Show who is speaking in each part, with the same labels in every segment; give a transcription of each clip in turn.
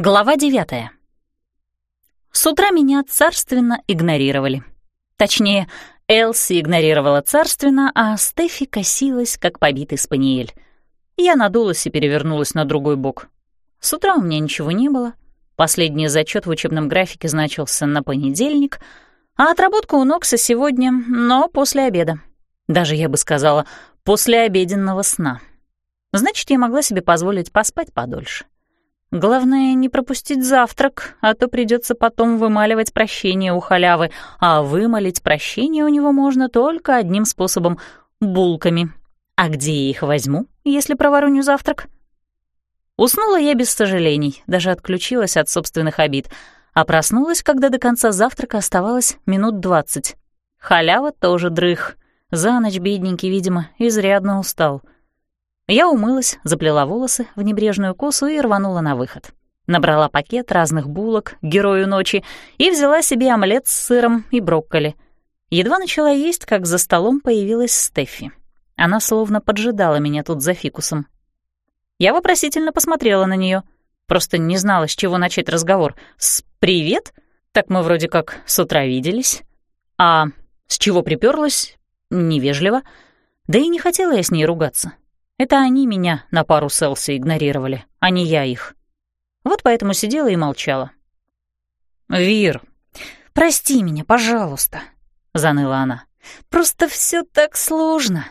Speaker 1: Глава девятая. С утра меня царственно игнорировали. Точнее, Элси игнорировала царственно, а Стефи косилась, как побитый спаниель. Я надулась и перевернулась на другой бок. С утра у меня ничего не было. Последний зачет в учебном графике значился на понедельник, а отработка у Нокса сегодня, но после обеда. Даже, я бы сказала, после обеденного сна. Значит, я могла себе позволить поспать подольше. Главное, не пропустить завтрак, а то придется потом вымаливать прощение у халявы, а вымолить прощение у него можно только одним способом — булками. А где я их возьму, если провороню завтрак? Уснула я без сожалений, даже отключилась от собственных обид, а проснулась, когда до конца завтрака оставалось минут двадцать. Халява тоже дрых. За ночь бедненький, видимо, изрядно устал — я умылась, заплела волосы в небрежную косу и рванула на выход. Набрала пакет разных булок, герою ночи, и взяла себе омлет с сыром и брокколи. Едва начала есть, как за столом появилась Стефи. Она словно поджидала меня тут за фикусом. Я вопросительно посмотрела на нее, Просто не знала, с чего начать разговор. С «привет»? Так мы вроде как с утра виделись. А с чего приперлась? Невежливо. Да и не хотела я с ней ругаться. Это они меня на пару с Элси игнорировали, а не я их. Вот поэтому сидела и молчала. «Вир, прости меня, пожалуйста», — заныла она. «Просто все так сложно».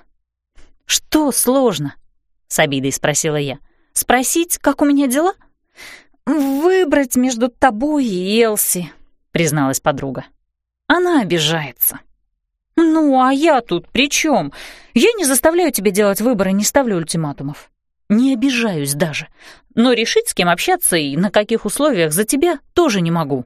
Speaker 1: «Что сложно?» — с обидой спросила я. «Спросить, как у меня дела?» «Выбрать между тобой и Элси», — призналась подруга. «Она обижается». «Ну, а я тут при чем? Я не заставляю тебя делать выбор и не ставлю ультиматумов. Не обижаюсь даже. Но решить, с кем общаться и на каких условиях за тебя тоже не могу».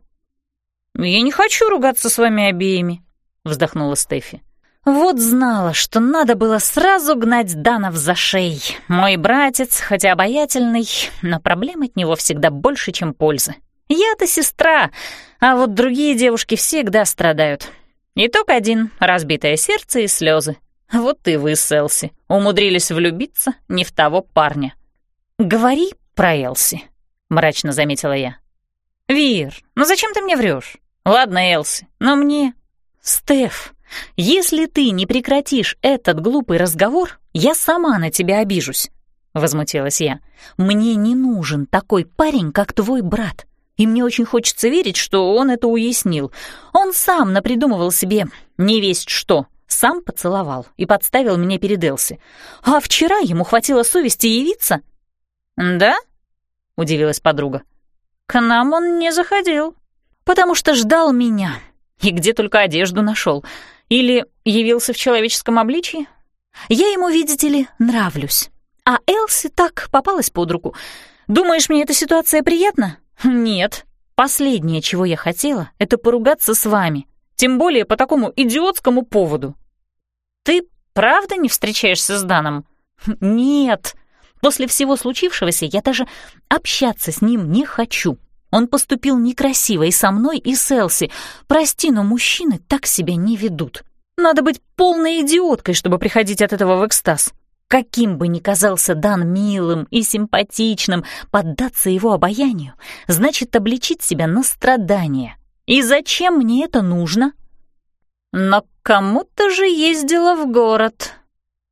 Speaker 1: «Я не хочу ругаться с вами обеими», — вздохнула Стефи. «Вот знала, что надо было сразу гнать Данов за шеей. Мой братец, хотя обаятельный, но проблем от него всегда больше, чем пользы. Я-то сестра, а вот другие девушки всегда страдают. Итог один — разбитое сердце и слезы. Вот и вы, Селси, умудрились влюбиться не в того парня. «Говори про Элси», — мрачно заметила я. «Вир, ну зачем ты мне врешь? Ладно, Элси, но мне...» «Стеф, если ты не прекратишь этот глупый разговор, я сама на тебя обижусь», — возмутилась я. «Мне не нужен такой парень, как твой брат и мне очень хочется верить, что он это уяснил. Он сам напридумывал себе не весть что, сам поцеловал и подставил меня перед Элси. А вчера ему хватило совести явиться. «Да?» — удивилась подруга. «К нам он не заходил, потому что ждал меня. И где только одежду нашел. Или явился в человеческом обличии. Я ему, видите ли, нравлюсь. А Элси так попалась под руку. Думаешь, мне эта ситуация приятна? «Нет. Последнее, чего я хотела, это поругаться с вами. Тем более по такому идиотскому поводу». «Ты правда не встречаешься с Даном?» «Нет. После всего случившегося я даже общаться с ним не хочу. Он поступил некрасиво и со мной, и с Элси. Прости, но мужчины так себя не ведут. Надо быть полной идиоткой, чтобы приходить от этого в экстаз». Каким бы ни казался Дан милым и симпатичным, поддаться его обаянию значит обличить себя на страдания. И зачем мне это нужно? Но кому-то же ездила в город,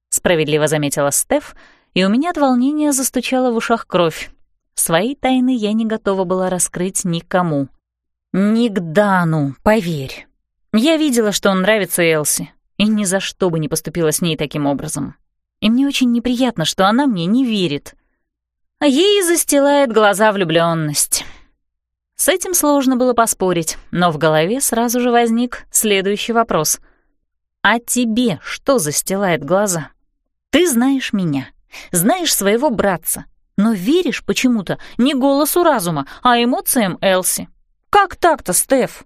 Speaker 1: справедливо заметила Стеф, и у меня от волнения застучала в ушах кровь. Свои тайны я не готова была раскрыть никому. Не к Дану, поверь. Я видела, что он нравится Элси, и ни за что бы не поступила с ней таким образом и мне очень неприятно, что она мне не верит. А ей застилает глаза влюблённость. С этим сложно было поспорить, но в голове сразу же возник следующий вопрос. «А тебе что застилает глаза? Ты знаешь меня, знаешь своего братца, но веришь почему-то не голосу разума, а эмоциям Элси. Как так-то, Стеф?»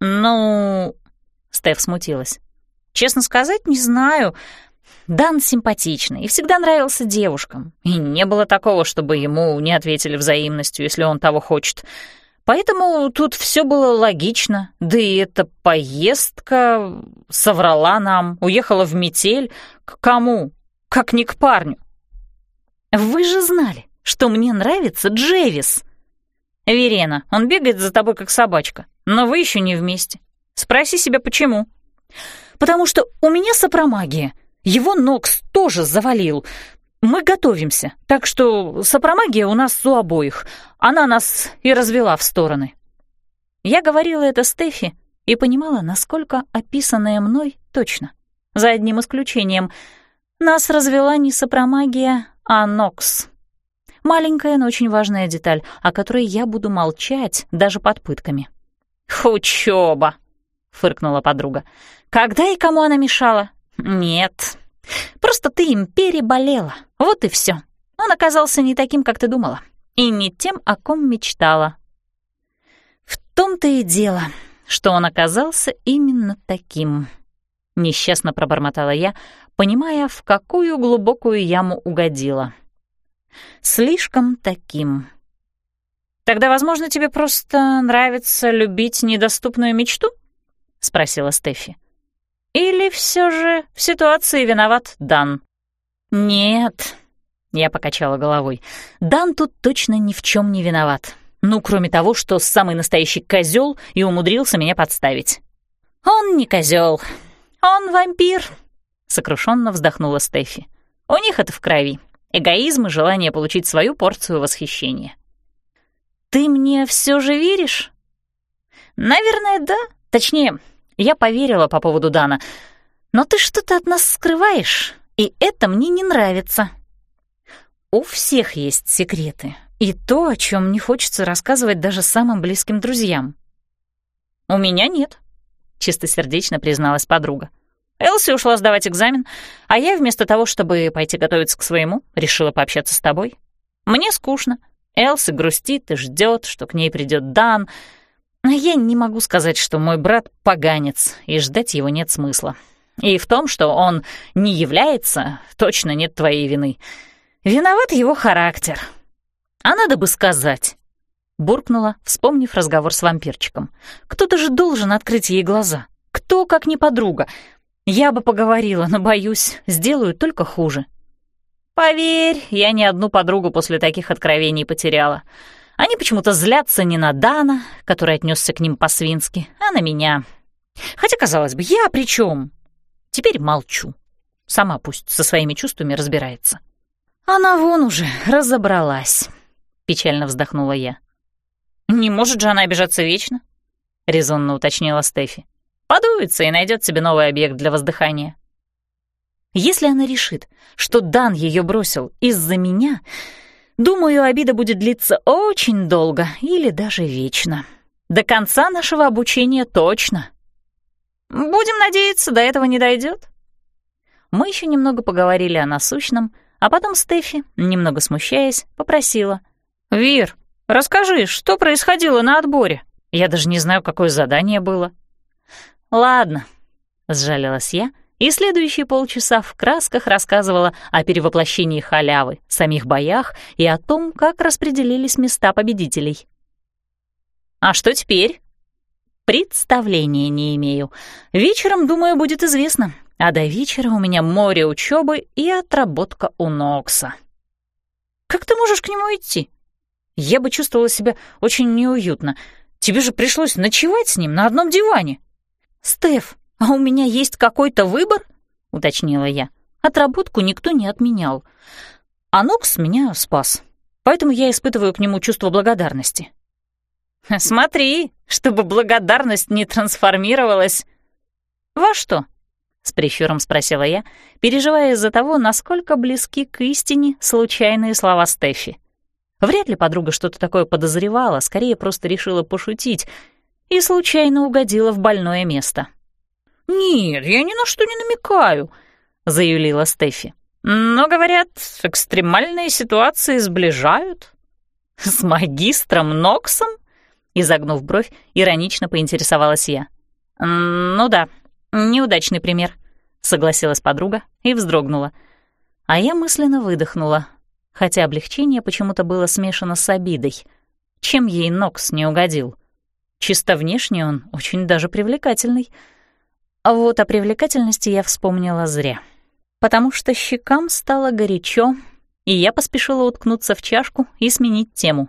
Speaker 1: «Ну...» — Стеф смутилась. «Честно сказать, не знаю. Дан симпатичный и всегда нравился девушкам, и не было такого, чтобы ему не ответили взаимностью, если он того хочет. Поэтому тут все было логично, да и эта поездка соврала нам, уехала в метель. К кому? Как не к парню. «Вы же знали, что мне нравится Джевис!» «Верена, он бегает за тобой, как собачка, но вы еще не вместе. Спроси себя, почему?» «Потому что у меня сопромагия. Его Нокс тоже завалил. Мы готовимся, так что сопромагия у нас у обоих. Она нас и развела в стороны». Я говорила это Стефи и понимала, насколько описанное мной точно. За одним исключением. Нас развела не сопромагия, а Нокс. Маленькая, но очень важная деталь, о которой я буду молчать даже под пытками. «Учёба!» — фыркнула подруга. «Когда и кому она мешала?» «Нет, просто ты им переболела, вот и всё. Он оказался не таким, как ты думала, и не тем, о ком мечтала». «В том-то и дело, что он оказался именно таким», — несчастно пробормотала я, понимая, в какую глубокую яму угодила. Слишком таким. «Тогда, возможно, тебе просто нравится любить недоступную мечту?» — спросила Стефи. «Или все же в ситуации виноват Дан?» «Нет», — я покачала головой, — «Дан тут точно ни в чем не виноват. Ну, кроме того, что самый настоящий козел и умудрился меня подставить». «Он не козел, он вампир», — сокрушенно вздохнула Стефи. «У них это в крови. Эгоизм и желание получить свою порцию восхищения». «Ты мне все же веришь?» «Наверное, да. Точнее, я поверила по поводу Дана. Но ты что-то от нас скрываешь, и это мне не нравится». «У всех есть секреты, и то, о чем не хочется рассказывать даже самым близким друзьям». «У меня нет», — чистосердечно призналась подруга. Элси ушла сдавать экзамен, а я вместо того, чтобы пойти готовиться к своему, решила пообщаться с тобой. Мне скучно. Элси грустит и ждет, что к ней придет Дан. А я не могу сказать, что мой брат поганец, и ждать его нет смысла. И в том, что он не является, точно нет твоей вины. Виноват его характер. А надо бы сказать. Буркнула, вспомнив разговор с вампирчиком. Кто-то же должен открыть ей глаза. Кто, как не подруга? Я бы поговорила, но, боюсь, сделаю только хуже. Поверь, я ни одну подругу после таких откровений потеряла. Они почему-то злятся не на Дана, который отнесся к ним по-свински, а на меня. Хотя, казалось бы, я при чем? Теперь молчу. Сама пусть со своими чувствами разбирается. Она вон уже разобралась, печально вздохнула я. Не может же она обижаться вечно? резонно уточнила Стефи. Подуется и найдет себе новый объект для воздыхания. Если она решит, что Дан ее бросил из-за меня, думаю, обида будет длиться очень долго или даже вечно. До конца нашего обучения точно. Будем надеяться, до этого не дойдет. Мы еще немного поговорили о насущном, а потом Стефи, немного смущаясь, попросила. «Вир, расскажи, что происходило на отборе? Я даже не знаю, какое задание было». «Ладно», — сжалилась я, и следующие полчаса в красках рассказывала о перевоплощении халявы, самих боях и о том, как распределились места победителей. «А что теперь?» «Представления не имею. Вечером, думаю, будет известно. А до вечера у меня море учебы и отработка у Нокса». «Как ты можешь к нему идти?» «Я бы чувствовала себя очень неуютно. Тебе же пришлось ночевать с ним на одном диване». «Стеф, а у меня есть какой-то выбор?» — уточнила я. Отработку никто не отменял. А Нокс меня спас, поэтому я испытываю к нему чувство благодарности. «Смотри, чтобы благодарность не трансформировалась...» «Во что?» — с прищуром спросила я, переживая из-за того, насколько близки к истине случайные слова Стефи. Вряд ли подруга что-то такое подозревала, скорее просто решила пошутить — и случайно угодила в больное место. «Нет, я ни на что не намекаю», — заявила Стефи. «Но, говорят, экстремальные ситуации сближают». «С магистром Ноксом?» — изогнув бровь, иронично поинтересовалась я. «Ну да, неудачный пример», — согласилась подруга и вздрогнула. А я мысленно выдохнула, хотя облегчение почему-то было смешано с обидой. Чем ей Нокс не угодил? Чисто внешне он очень даже привлекательный. А вот о привлекательности я вспомнила зря. Потому что щекам стало горячо, и я поспешила уткнуться в чашку и сменить тему.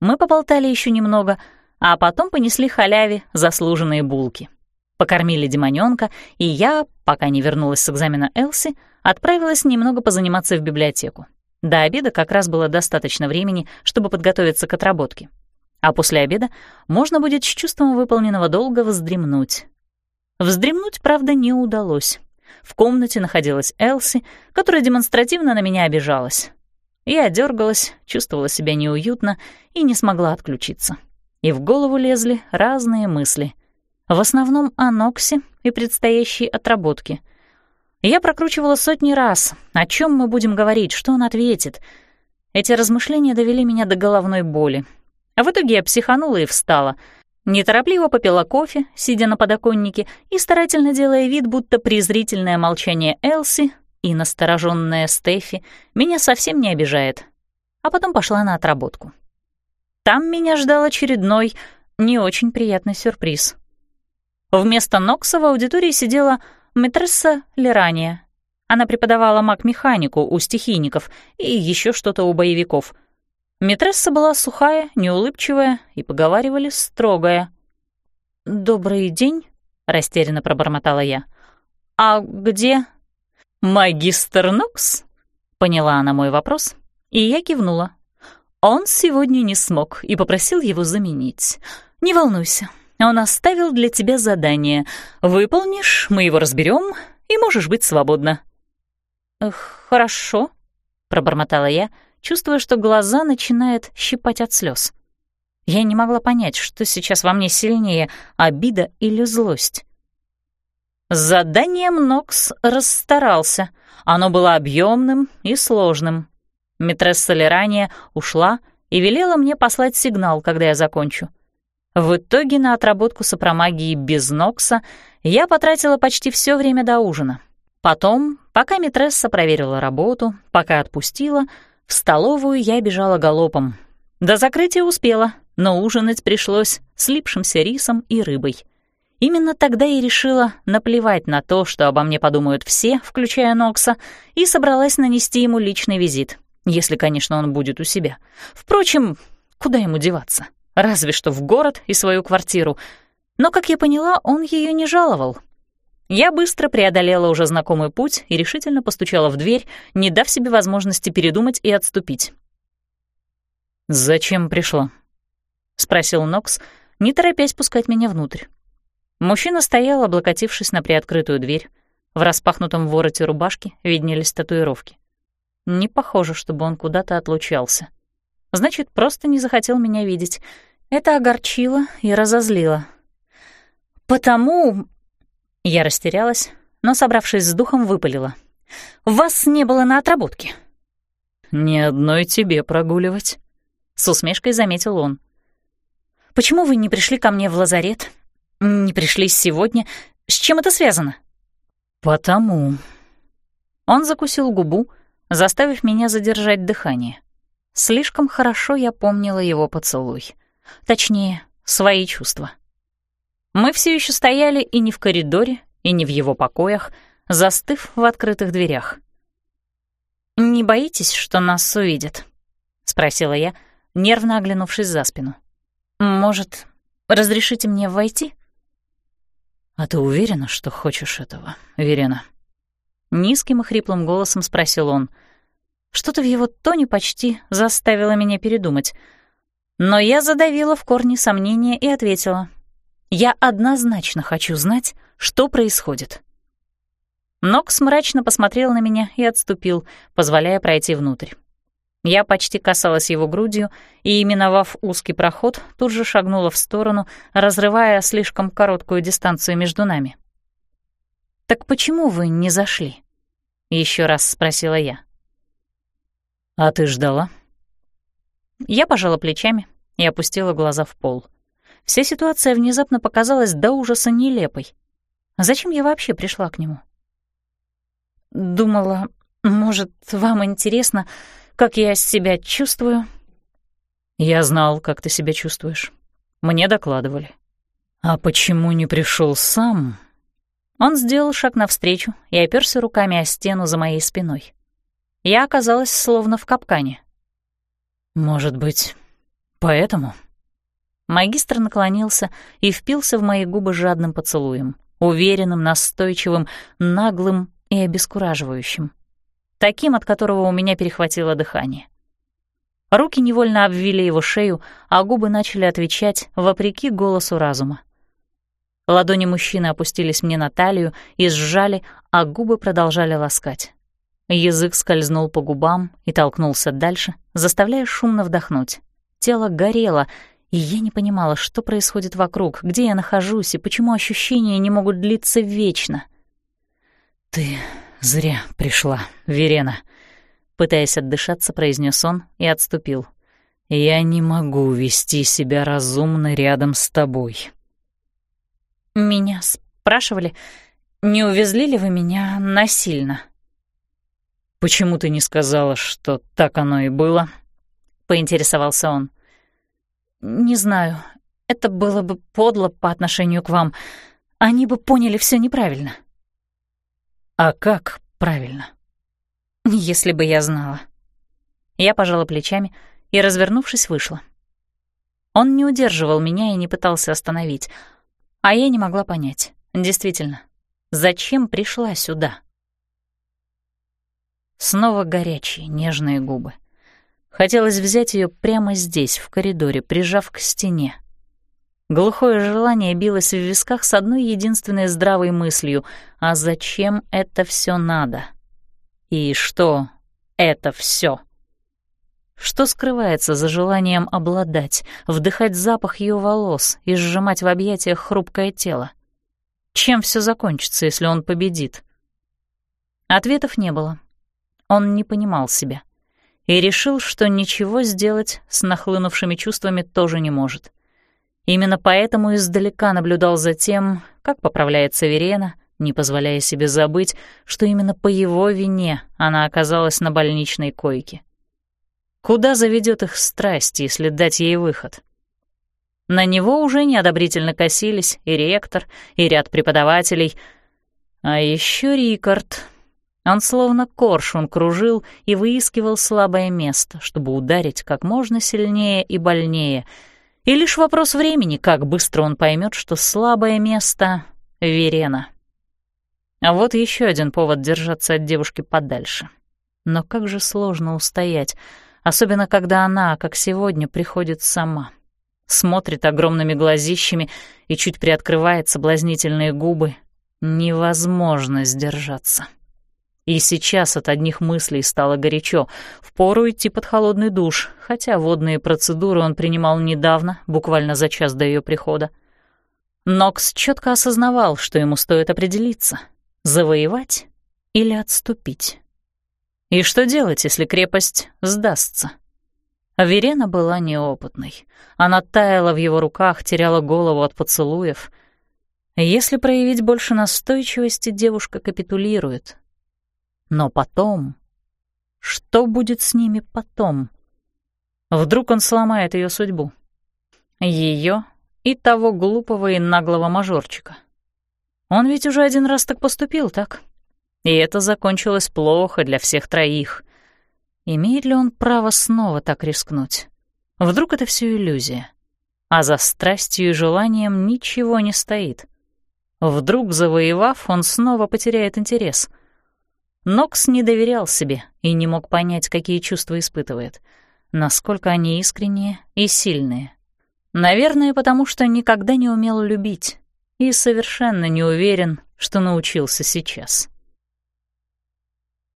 Speaker 1: Мы поболтали еще немного, а потом понесли халяве заслуженные булки. Покормили демонёнка, и я, пока не вернулась с экзамена Элси, отправилась немного позаниматься в библиотеку. До обеда как раз было достаточно времени, чтобы подготовиться к отработке. А после обеда можно будет с чувством выполненного долга вздремнуть. Вздремнуть, правда, не удалось. В комнате находилась Элси, которая демонстративно на меня обижалась. Я дергалась, чувствовала себя неуютно и не смогла отключиться. И в голову лезли разные мысли. В основном о Ноксе и предстоящей отработке. Я прокручивала сотни раз, о чем мы будем говорить, что он ответит. Эти размышления довели меня до головной боли. А в итоге я психанула и встала. Неторопливо попила кофе, сидя на подоконнике и старательно делая вид, будто презрительное молчание Элси и настороженная Стефи меня совсем не обижает. А потом пошла на отработку. Там меня ждал очередной, не очень приятный сюрприз. Вместо Нокса в аудитории сидела Метресса Лерания. Она преподавала маг-механику у стихийников и еще что-то у боевиков. Метресса была сухая, неулыбчивая и, поговаривали, строгая. «Добрый день», — растерянно пробормотала я. «А где...» «Магистр Нокс?» — поняла она мой вопрос, и я кивнула. «Он сегодня не смог и попросил его заменить. Не волнуйся, он оставил для тебя задание. Выполнишь, мы его разберем, и можешь быть свободна». «Хорошо», — пробормотала я, чувствуя, что глаза начинают щипать от слез. Я не могла понять, что сейчас во мне сильнее — обида или злость. С заданием Нокс расстарался. Оно было объемным и сложным. Митресса Лерания ушла и велела мне послать сигнал, когда я закончу. В итоге на отработку сопромагии без Нокса я потратила почти все время до ужина. Потом, пока Митресса проверила работу, пока отпустила, в столовую я бежала галопом. До закрытия успела, но ужинать пришлось слипшимся рисом и рыбой. Именно тогда я решила наплевать на то, что обо мне подумают все, включая Нокса, и собралась нанести ему личный визит, если, конечно, он будет у себя. Впрочем, куда ему деваться? разве что в город и свою квартиру. Но, как я поняла, он ее не жаловал. Я быстро преодолела уже знакомый путь и решительно постучала в дверь, не дав себе возможности передумать и отступить. «Зачем пришла?» — спросил Нокс, не торопясь пускать меня внутрь. Мужчина стоял, облокотившись на приоткрытую дверь. В распахнутом вороте рубашки виднелись татуировки. Не похоже, чтобы он куда-то отлучался. Значит, просто не захотел меня видеть. Это огорчило и разозлило. «Потому...» Я растерялась, но, собравшись с духом, выпалила. «Вас не было на отработке». «Ни одной тебе прогуливать», — с усмешкой заметил он. «Почему вы не пришли ко мне в лазарет? Не пришли сегодня? С чем это связано?» «Потому...» Он закусил губу, заставив меня задержать дыхание. Слишком хорошо я помнила его поцелуй. Точнее, свои чувства. Мы все еще стояли и не в коридоре, и не в его покоях, застыв в открытых дверях. «Не боитесь, что нас увидят?» — спросила я, нервно оглянувшись за спину. «Может, разрешите мне войти?» «А ты уверена, что хочешь этого, Верена?» Низким и хриплым голосом спросил он. Что-то в его тоне почти заставило меня передумать — но я задавила в корне сомнения и ответила. «Я однозначно хочу знать, что происходит». Нокс мрачно посмотрел на меня и отступил, позволяя пройти внутрь. Я почти касалась его грудью и, именовав узкий проход, тут же шагнула в сторону, разрывая слишком короткую дистанцию между нами. «Так почему вы не зашли?» — еще раз спросила я. «А ты ждала?» Я пожала плечами и опустила глаза в пол. Вся ситуация внезапно показалась до ужаса нелепой. Зачем я вообще пришла к нему? Думала, может, вам интересно, как я себя чувствую? Я знал, как ты себя чувствуешь. Мне докладывали. А почему не пришел сам? Он сделал шаг навстречу и оперся руками о стену за моей спиной. Я оказалась словно в капкане. Может быть,
Speaker 2: Поэтому
Speaker 1: Магистр наклонился и впился в мои губы жадным поцелуем, уверенным, настойчивым, наглым и обескураживающим. Таким, от которого у меня перехватило дыхание. Руки невольно обвили его шею, а губы начали отвечать вопреки голосу разума. Ладони мужчины опустились мне на талию и сжали, а губы продолжали ласкать. Язык скользнул по губам и толкнулся дальше, заставляя шумно вдохнуть. Тело горело, и я не понимала, что происходит вокруг, где я нахожусь и почему ощущения не могут длиться вечно.
Speaker 2: «Ты зря пришла, Верена», — пытаясь отдышаться, произнес он и отступил. «Я не могу вести себя разумно рядом с тобой».
Speaker 1: «Меня спрашивали, не увезли ли вы меня насильно?»
Speaker 2: «Почему ты не сказала, что так оно и было?» — поинтересовался он.
Speaker 1: «Не знаю. Это было бы подло по отношению к вам. Они бы поняли все неправильно».
Speaker 2: «А как правильно?»
Speaker 1: «Если бы я знала». Я пожала плечами и, развернувшись, вышла. Он не удерживал меня и не пытался остановить, а я не могла понять, действительно, зачем пришла сюда? Снова горячие, нежные губы. Хотелось взять ее прямо здесь, в коридоре, прижав к стене. Глухое желание билось в висках с одной единственной здравой мыслью «А зачем это все надо?» И что это все? Что скрывается за желанием обладать, вдыхать запах ее волос и сжимать в объятиях хрупкое тело? Чем все закончится, если он победит? Ответов не было. Он не понимал себя и решил, что ничего сделать с нахлынувшими чувствами тоже не может. Именно поэтому издалека наблюдал за тем, как поправляется Верена, не позволяя себе забыть, что именно по его вине она оказалась на больничной койке. Куда заведет их страсть, если дать ей выход? На него уже неодобрительно косились и ректор, и ряд преподавателей, а еще Рикард, он словно коршун кружил и выискивал слабое место, чтобы ударить как можно сильнее и больнее. И лишь вопрос времени, как быстро он поймет, что слабое место — Верена. А вот еще один повод держаться от девушки подальше. Но как же сложно устоять, особенно когда она, как сегодня, приходит сама. Смотрит огромными глазищами и чуть приоткрывает соблазнительные губы. Невозможно сдержаться. И сейчас от одних мыслей стало горячо. Впору идти под холодный душ, хотя водные процедуры он принимал недавно, буквально за час до ее прихода. Нокс четко осознавал, что ему стоит определиться — завоевать или отступить. И что делать, если крепость сдастся? Верена была неопытной. Она таяла в его руках, теряла голову от поцелуев. Если проявить больше настойчивости, девушка капитулирует, но потом... Что будет с ними потом? Вдруг он сломает ее судьбу. Ее и того глупого и наглого мажорчика. Он ведь уже один раз так поступил, так? И это закончилось плохо для всех троих. Имеет ли он право снова так рискнуть? Вдруг это все иллюзия, а за страстью и желанием ничего не стоит. Вдруг, завоевав, он снова потеряет интерес — Нокс не доверял себе и не мог понять, какие чувства испытывает, насколько они искренние и сильные. Наверное, потому что никогда не умел любить и совершенно не уверен, что научился сейчас.